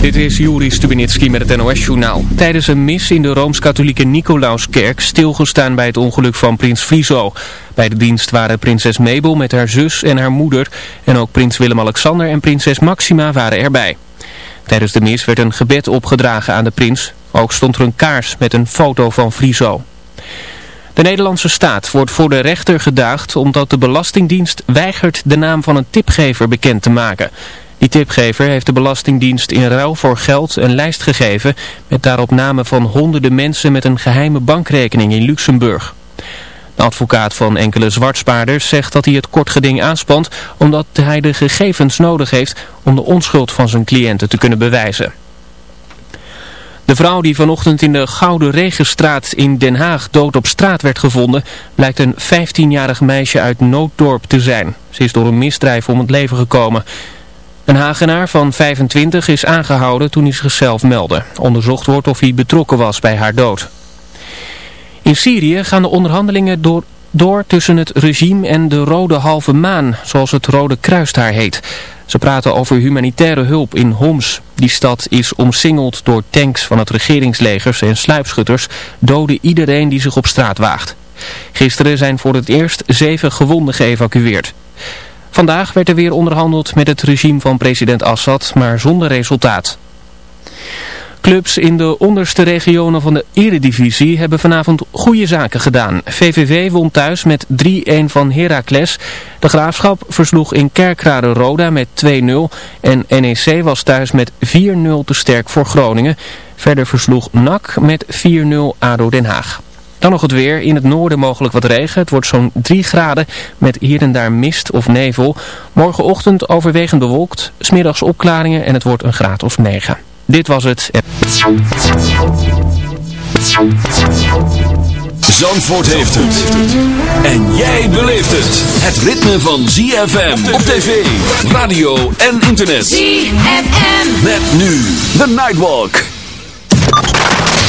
Dit is Juri Stubenitski met het NOS-journaal. Tijdens een mis in de Rooms-Katholieke Nicolauskerk stilgestaan bij het ongeluk van prins Friso. Bij de dienst waren prinses Mabel met haar zus en haar moeder en ook prins Willem-Alexander en prinses Maxima waren erbij. Tijdens de mis werd een gebed opgedragen aan de prins. Ook stond er een kaars met een foto van Friso. De Nederlandse staat wordt voor de rechter gedaagd omdat de Belastingdienst weigert de naam van een tipgever bekend te maken. Die tipgever heeft de Belastingdienst in ruil voor geld een lijst gegeven met daarop namen van honderden mensen met een geheime bankrekening in Luxemburg. De advocaat van enkele zwartspaarders zegt dat hij het kort geding aanspant omdat hij de gegevens nodig heeft om de onschuld van zijn cliënten te kunnen bewijzen. De vrouw die vanochtend in de Gouden Regenstraat in Den Haag dood op straat werd gevonden, blijkt een 15-jarig meisje uit Nooddorp te zijn. Ze is door een misdrijf om het leven gekomen. Een Hagenaar van 25 is aangehouden toen hij zichzelf meldde. Onderzocht wordt of hij betrokken was bij haar dood. In Syrië gaan de onderhandelingen door, door tussen het regime en de Rode Halve Maan, zoals het Rode Kruis daar heet. Ze praten over humanitaire hulp in Homs. Die stad is omsingeld door tanks van het regeringslegers en sluipschutters, doden iedereen die zich op straat waagt. Gisteren zijn voor het eerst zeven gewonden geëvacueerd. Vandaag werd er weer onderhandeld met het regime van president Assad, maar zonder resultaat. Clubs in de onderste regionen van de eredivisie hebben vanavond goede zaken gedaan. VVV won thuis met 3-1 van Heracles. De Graafschap versloeg in Kerkrade Roda met 2-0. En NEC was thuis met 4-0 te sterk voor Groningen. Verder versloeg NAC met 4-0 ADO Den Haag. Dan nog het weer. In het noorden mogelijk wat regen. Het wordt zo'n 3 graden met hier en daar mist of nevel. Morgenochtend overwegend bewolkt. Smiddags opklaringen en het wordt een graad of 9. Dit was het. Zandvoort heeft het. En jij beleeft het. Het ritme van ZFM op tv, radio en internet. ZFM. Met nu The Nightwalk.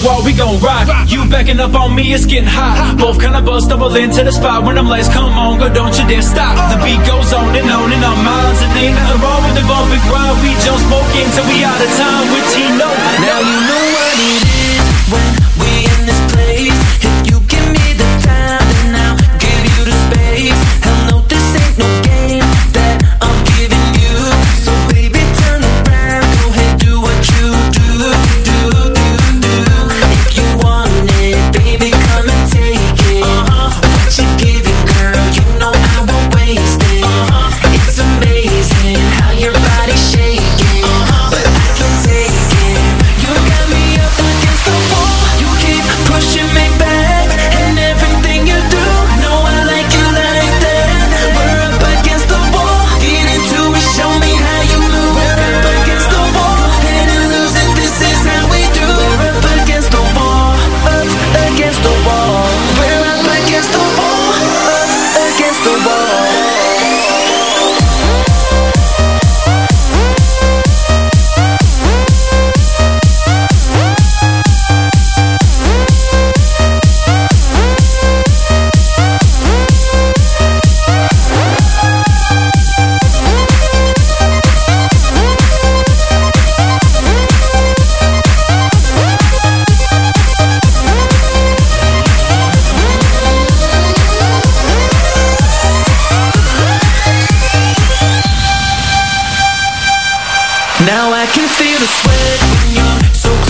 the wall, we gon' rock. You backing up on me, it's getting hot. Both kind cannibals stumble into the spot when I'm last, come on, go, don't you dare stop. The beat goes on and on in our minds, and ain't nothing wrong with the bump and grind. We just smoke until we out of time with Tino. Now you know what it is. Now I can feel the sweat when you're so close